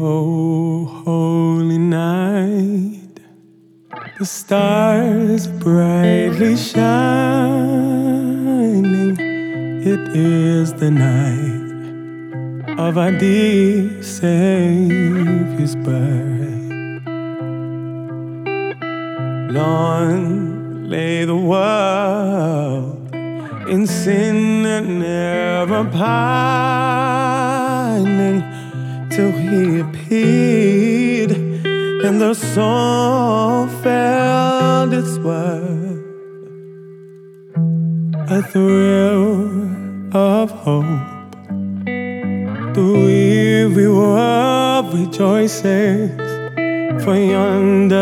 Oh, holy night, the stars brightly shining. It is the night of our dear Savior's birth. Long lay the world in sin and error pining till he appeared and the soul felt its worth. A thrill of hope the weary world rejoices, for yonder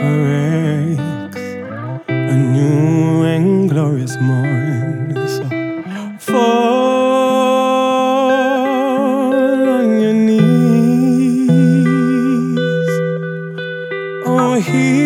breaks a new and glorious morn. Oh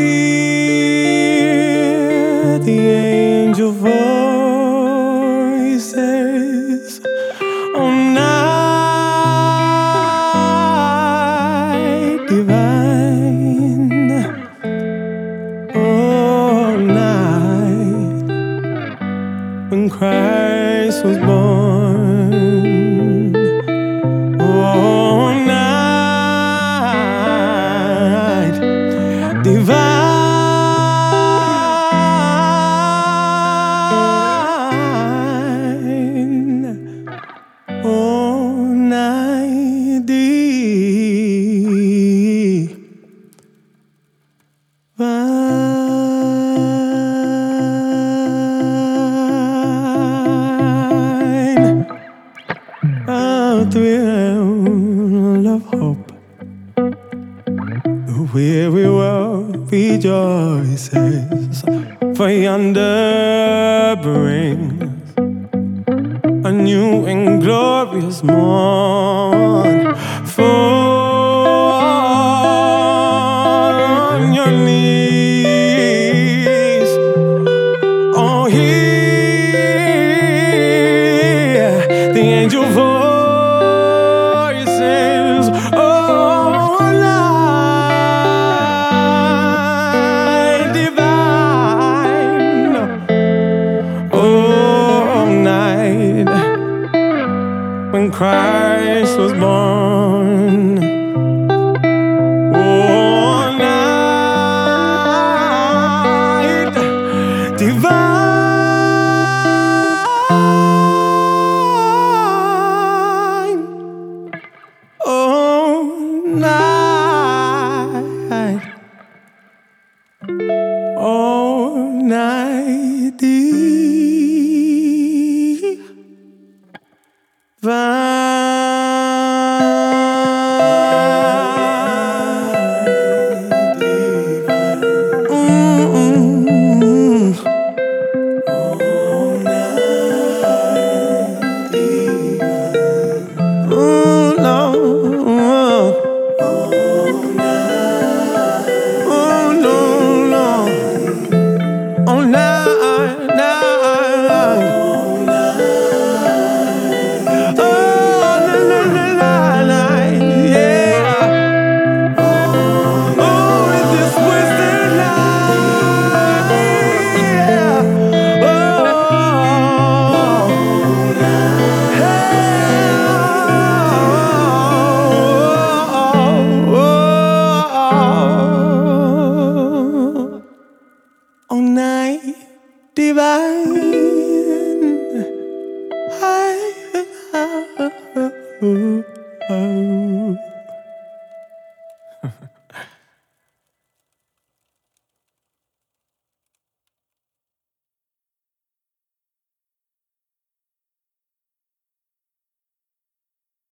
weary world rejoices, for yonder brings a new and glorious morn. Fall on your knees. Oh, hear the angel voices.